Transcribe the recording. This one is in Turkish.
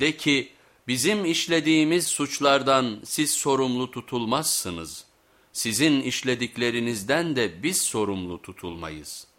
De ki bizim işlediğimiz suçlardan siz sorumlu tutulmazsınız. Sizin işlediklerinizden de biz sorumlu tutulmayız.''